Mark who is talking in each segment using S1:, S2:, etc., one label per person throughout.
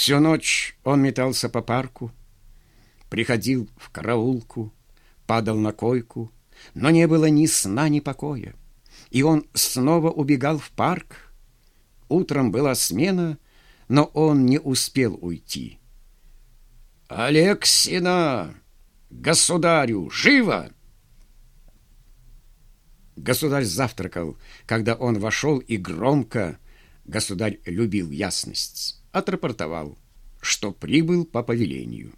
S1: Всю ночь он метался по парку, приходил в караулку, падал на койку, но не было ни сна, ни покоя. И он снова убегал в парк. Утром была смена, но он не успел уйти. «Алексина! Государю! Живо!» Государь завтракал, когда он вошел и громко, государь любил ясность, отрапортовал, что прибыл по повелению.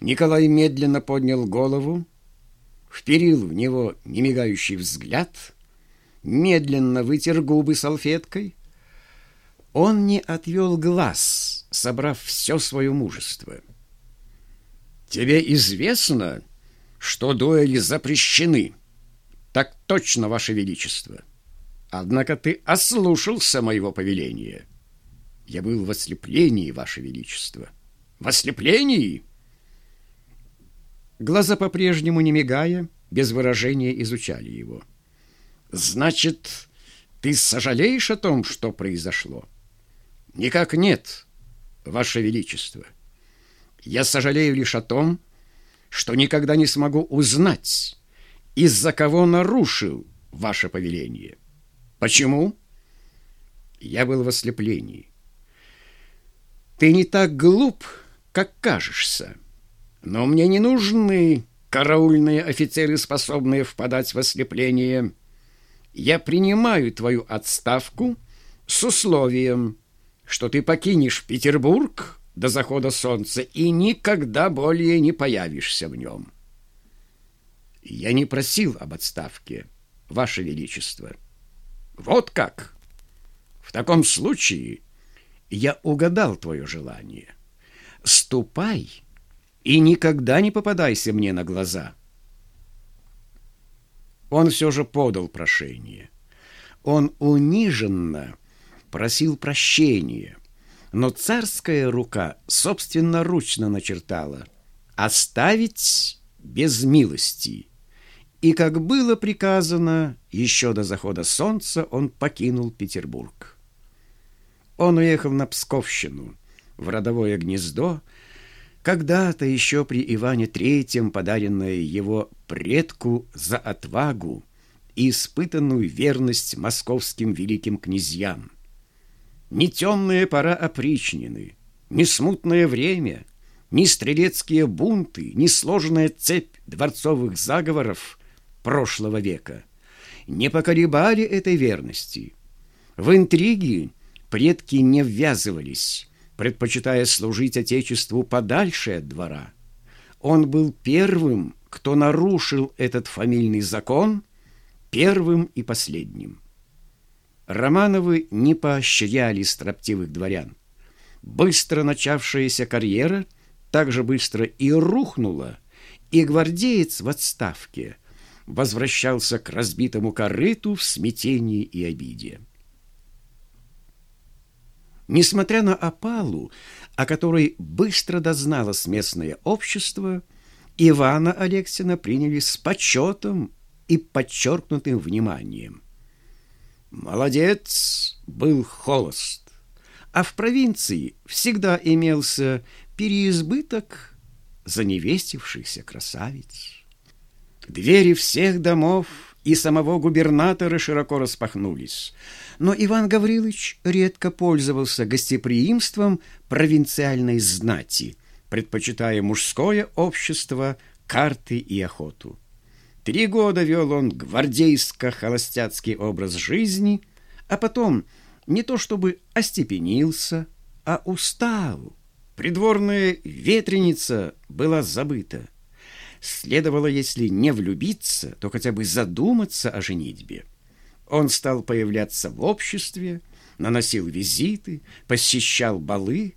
S1: Николай медленно поднял голову, вперил в него немигающий взгляд, медленно вытер губы салфеткой. Он не отвел глаз, собрав все свое мужество. «Тебе известно, что дуэли запрещены?» «Так точно, Ваше Величество. Однако ты ослушался моего повеления. Я был в ослеплении, Ваше Величество». «В ослеплении?» Глаза по-прежнему, не мигая, без выражения изучали его. «Значит, ты сожалеешь о том, что произошло?» «Никак нет, Ваше Величество. Я сожалею лишь о том, что никогда не смогу узнать, из-за кого нарушил ваше повеление. Почему? Я был в ослеплении. Ты не так глуп, как кажешься». Но мне не нужны караульные офицеры, способные впадать в ослепление. Я принимаю твою отставку с условием, что ты покинешь Петербург до захода солнца и никогда более не появишься в нем. Я не просил об отставке, Ваше Величество. Вот как? В таком случае я угадал твое желание. Ступай и никогда не попадайся мне на глаза. Он все же подал прошение. Он униженно просил прощения, но царская рука собственноручно начертала «оставить без милости». И, как было приказано, еще до захода солнца он покинул Петербург. Он уехал на Псковщину, в родовое гнездо, когда-то еще при Иване Третьем подаренное его предку за отвагу и испытанную верность московским великим князьям. Ни темная пора опричнины, ни смутное время, ни стрелецкие бунты, ни сложная цепь дворцовых заговоров прошлого века не поколебали этой верности. В интриги предки не ввязывались, предпочитая служить Отечеству подальше от двора. Он был первым, кто нарушил этот фамильный закон, первым и последним. Романовы не поощряли строптивых дворян. Быстро начавшаяся карьера также быстро и рухнула, и гвардеец в отставке возвращался к разбитому корыту в смятении и обиде. Несмотря на опалу, о которой быстро дозналось местное общество, Ивана Алексина приняли с почетом и подчеркнутым вниманием. Молодец был холост, а в провинции всегда имелся переизбыток заневестившихся красавиц. Двери всех домов и самого губернатора широко распахнулись – но Иван Гаврилович редко пользовался гостеприимством провинциальной знати, предпочитая мужское общество, карты и охоту. Три года вел он гвардейско-холостяцкий образ жизни, а потом не то чтобы остепенился, а устал. Придворная ветреница была забыта. Следовало, если не влюбиться, то хотя бы задуматься о женитьбе. Он стал появляться в обществе, наносил визиты, посещал балы,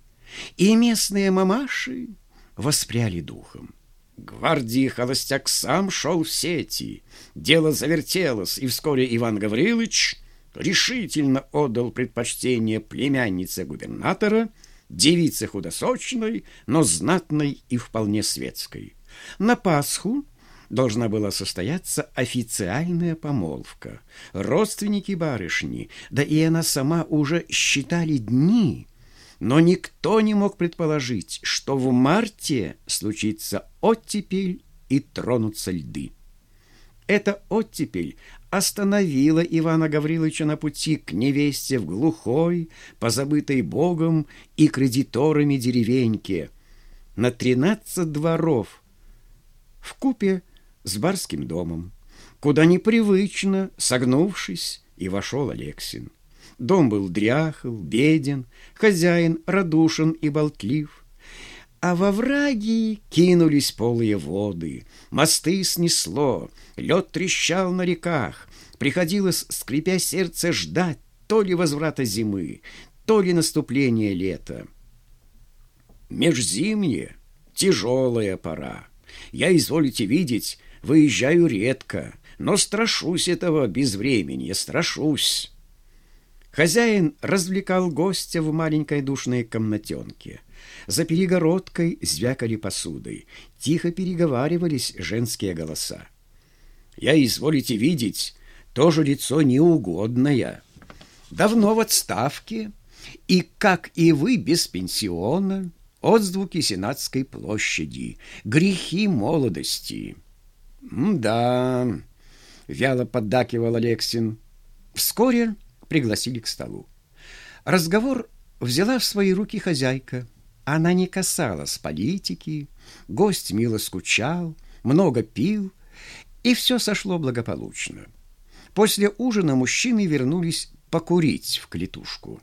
S1: и местные мамаши воспряли духом. Гвардии холостяк сам шел в сети, дело завертелось, и вскоре Иван Гаврилович решительно отдал предпочтение племяннице губернатора, девице худосочной, но знатной и вполне светской. На Пасху должна была состояться официальная помолвка. Родственники барышни, да и она сама уже считали дни, но никто не мог предположить, что в марте случится оттепель и тронутся льды. Эта оттепель остановила Ивана Гавриловича на пути к невесте в глухой, позабытой Богом и кредиторами деревеньке на тринадцать дворов в купе с барским домом, куда непривычно, согнувшись, и вошел Алексин. Дом был дряхл, беден, хозяин радушен и болтлив. А во враги кинулись полые воды, мосты снесло, лед трещал на реках. Приходилось, скрипя сердце, ждать то ли возврата зимы, то ли наступления лета. Межзимье — тяжелая пора. Я, изволите видеть, выезжаю редко, но страшусь этого безвременья, страшусь. Хозяин развлекал гостя в маленькой душной комнатенке. За перегородкой звякали посудой, тихо переговаривались женские голоса. «Я, изволите видеть, тоже лицо неугодное. Давно в отставке, и, как и вы, без пенсиона, отзвуки Сенатской площади, грехи молодости». «Да», — вяло поддакивал Алексин. Вскоре пригласили к столу. Разговор взяла в свои руки хозяйка. Она не касалась политики, гость мило скучал, много пил, и все сошло благополучно. После ужина мужчины вернулись покурить в клетушку.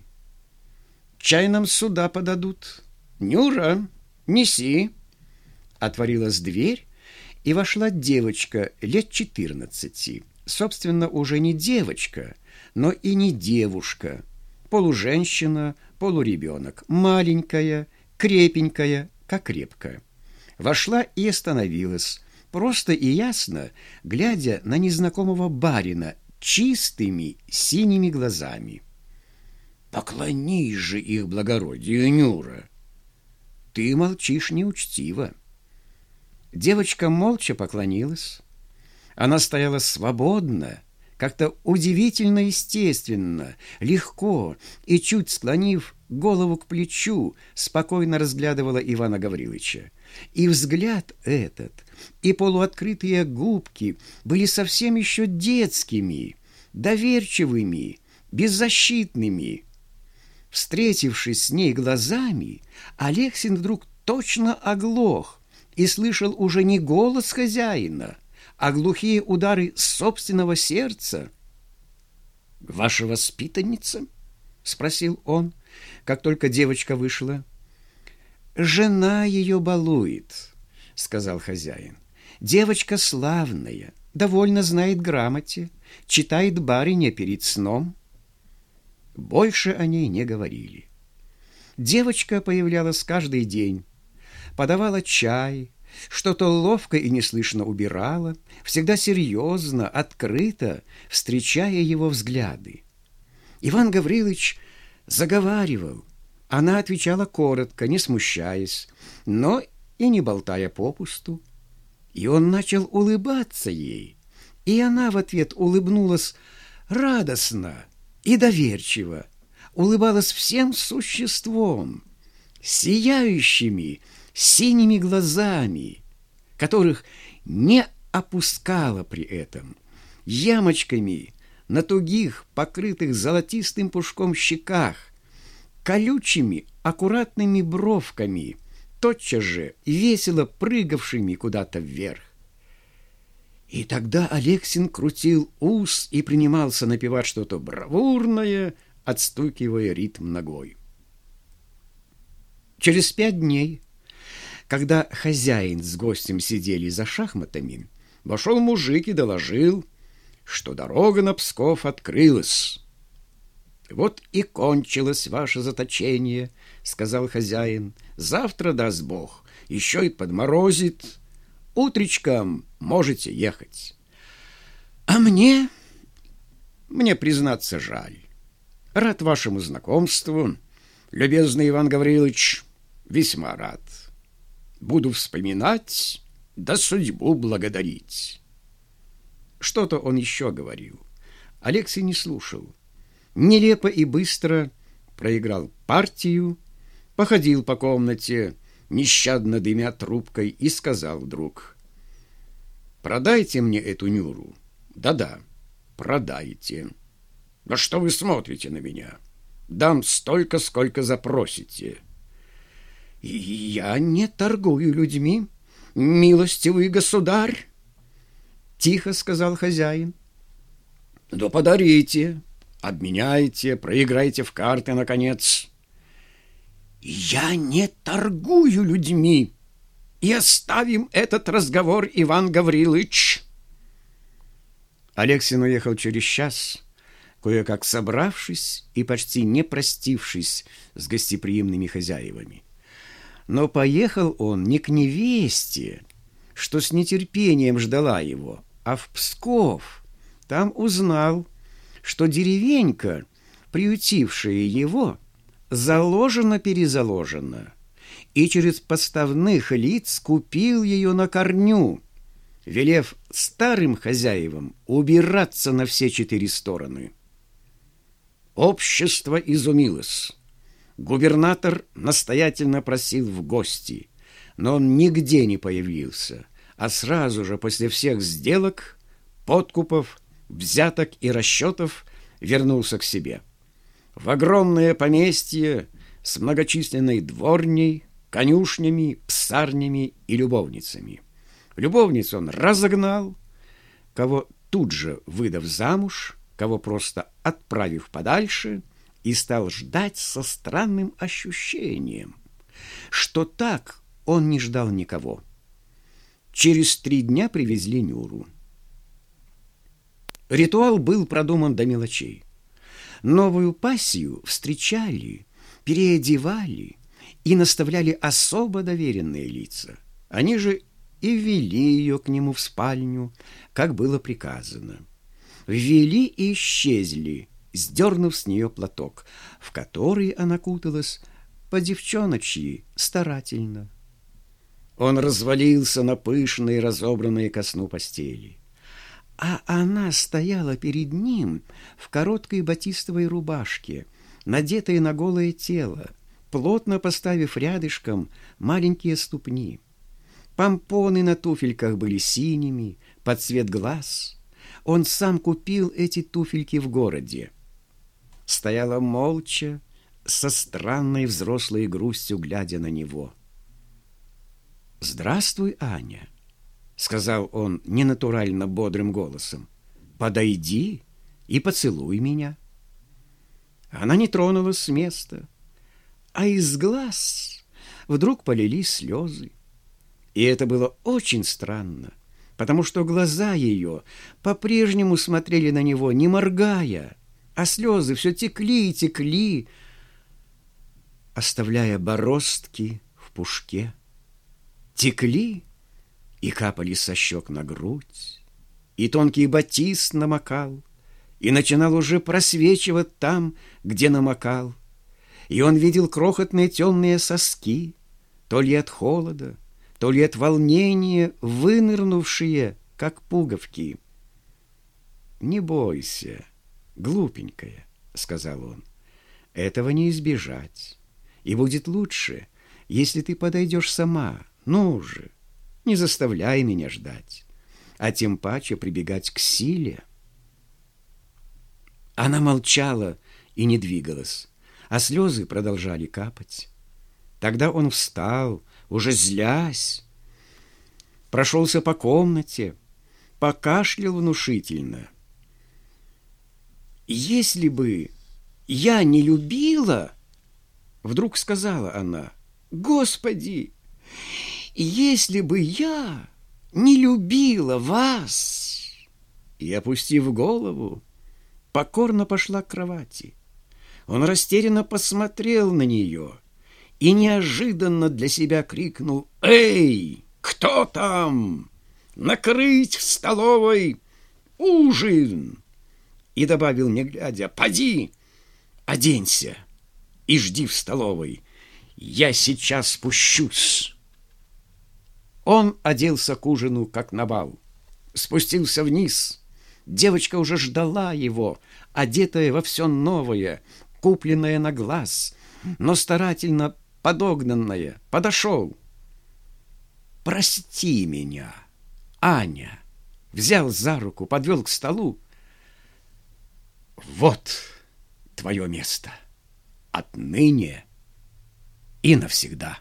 S1: «Чай нам сюда подадут. Нюра, неси!» Отворилась дверь, и вошла девочка лет четырнадцати. Собственно, уже не девочка, но и не девушка. Полуженщина, полуребенок, маленькая, крепенькая, как крепкая. Вошла и остановилась, просто и ясно, глядя на незнакомого барина чистыми синими глазами. «Поклонись же их благородию, Нюра!» «Ты молчишь неучтиво!» Девочка молча поклонилась. Она стояла свободно, как-то удивительно естественно, легко и, чуть склонив голову к плечу, спокойно разглядывала Ивана Гавриловича. И взгляд этот, и полуоткрытые губки были совсем еще детскими, доверчивыми, беззащитными. Встретившись с ней глазами, Алексин вдруг точно оглох, и слышал уже не голос хозяина, а глухие удары собственного сердца. «Ваша воспитанница?» — спросил он, как только девочка вышла. «Жена ее балует», — сказал хозяин. «Девочка славная, довольно знает грамоте, читает барыня перед сном». Больше о ней не говорили. Девочка появлялась каждый день, подавала чай, что-то ловко и неслышно убирала, всегда серьезно, открыто, встречая его взгляды. Иван Гаврилович заговаривал. Она отвечала коротко, не смущаясь, но и не болтая попусту. И он начал улыбаться ей, и она в ответ улыбнулась радостно и доверчиво, улыбалась всем существом, сияющими, синими глазами, которых не опускала при этом, ямочками на тугих, покрытых золотистым пушком щеках, колючими, аккуратными бровками, тотчас же весело прыгавшими куда-то вверх. И тогда Алексин крутил ус и принимался напевать что-то бравурное, отстукивая ритм ногой. Через пять дней когда хозяин с гостем сидели за шахматами, вошел мужик и доложил, что дорога на Псков открылась. «Вот и кончилось ваше заточение», — сказал хозяин. «Завтра, даст Бог, еще и подморозит. Утречком можете ехать». «А мне...» «Мне, признаться, жаль. Рад вашему знакомству, любезный Иван Гаврилович, весьма рад». Буду вспоминать, да судьбу благодарить. Что-то он еще говорил. Алексей не слушал. Нелепо и быстро проиграл партию походил по комнате, нещадно дымя трубкой, и сказал вдруг, «Продайте мне эту Нюру». «Да-да, продайте». «Да что вы смотрите на меня? Дам столько, сколько запросите». «Я не торгую людьми, милостивый государь», — тихо сказал хозяин. «Да подарите, обменяйте, проиграйте в карты, наконец». «Я не торгую людьми, и оставим этот разговор, Иван Гаврилович». Алексин уехал через час, кое-как собравшись и почти не простившись с гостеприимными хозяевами. Но поехал он не к невесте, что с нетерпением ждала его, а в Псков. Там узнал, что деревенька, приютившая его, заложена-перезаложена, и через поставных лиц купил ее на корню, велев старым хозяевам убираться на все четыре стороны. Общество изумилось. Губернатор настоятельно просил в гости, но он нигде не появился, а сразу же после всех сделок, подкупов, взяток и расчетов вернулся к себе. В огромное поместье с многочисленной дворней, конюшнями, псарнями и любовницами. Любовниц он разогнал, кого тут же выдав замуж, кого просто отправив подальше – и стал ждать со странным ощущением, что так он не ждал никого. Через три дня привезли Нюру. Ритуал был продуман до мелочей. Новую пассию встречали, переодевали и наставляли особо доверенные лица. Они же и ввели ее к нему в спальню, как было приказано. Ввели и исчезли – сдернув с нее платок, в который она куталась по девчоночьи старательно. Он развалился на пышные, разобранные ко сну постели. А она стояла перед ним в короткой батистовой рубашке, надетой на голое тело, плотно поставив рядышком маленькие ступни. Помпоны на туфельках были синими, под цвет глаз. Он сам купил эти туфельки в городе стояла молча, со странной взрослой грустью, глядя на него. «Здравствуй, Аня», — сказал он ненатурально бодрым голосом. «Подойди и поцелуй меня». Она не тронулась с места, а из глаз вдруг полились слезы. И это было очень странно, потому что глаза ее по-прежнему смотрели на него, не моргая, а слезы все текли и текли, оставляя бороздки в пушке. Текли и капали со щек на грудь, и тонкий батист намокал, и начинал уже просвечивать там, где намокал, и он видел крохотные темные соски, то ли от холода, то ли от волнения, вынырнувшие, как пуговки. «Не бойся», глупенькая, — сказал он, — этого не избежать. И будет лучше, если ты подойдешь сама. Ну же, не заставляй меня ждать, а тем паче прибегать к силе. Она молчала и не двигалась, а слезы продолжали капать. Тогда он встал, уже злясь, прошелся по комнате, покашлял внушительно — «Если бы я не любила...» Вдруг сказала она, «Господи, если бы я не любила вас!» И, опустив голову, покорно пошла к кровати. Он растерянно посмотрел на нее и неожиданно для себя крикнул «Эй, кто там? Накрыть в столовой ужин!» и добавил, не глядя, «Поди, оденься и жди в столовой, я сейчас спущусь». Он оделся к ужину, как на бал. Спустился вниз. Девочка уже ждала его, одетая во все новое, купленное на глаз, но старательно подогнанное. Подошел. «Прости меня, Аня!» Взял за руку, подвел к столу. «Вот твое место! Отныне и навсегда!»